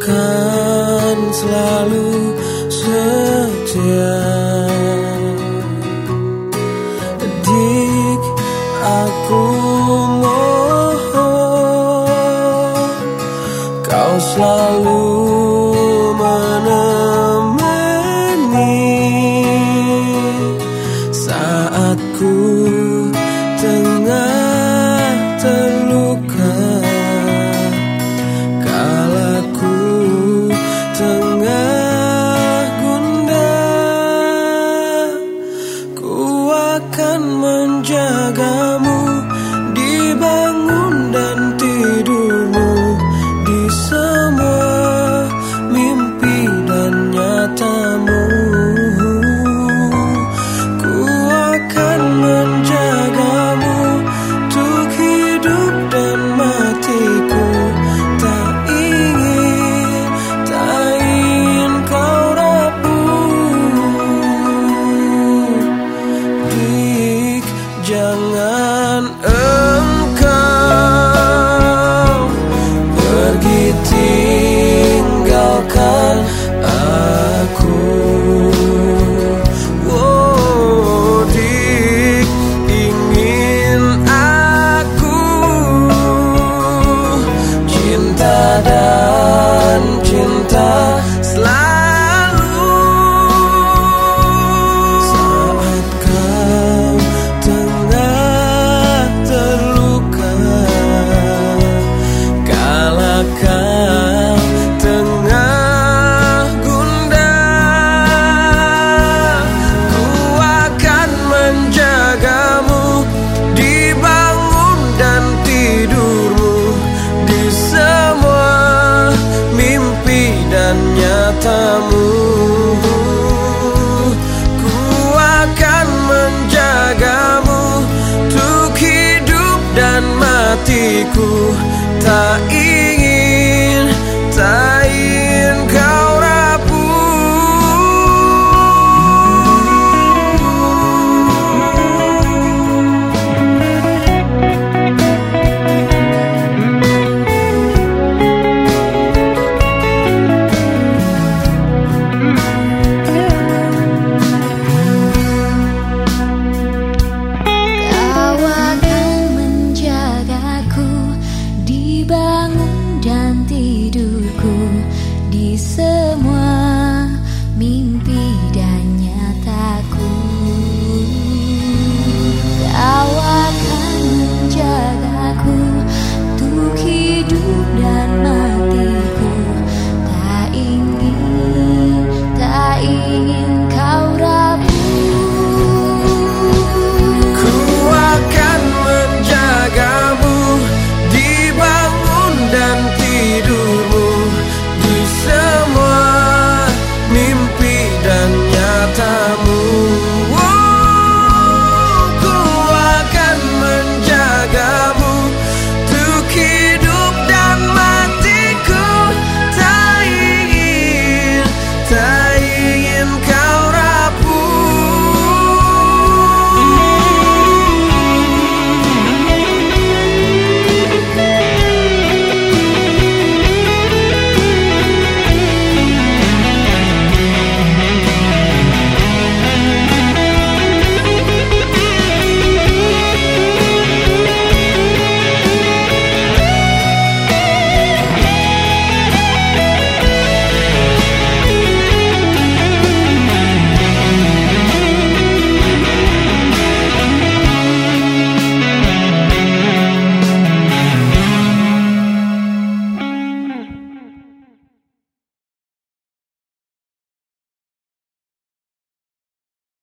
akan selalu setia. Adik aku on earth. Hatiku. Tak ingin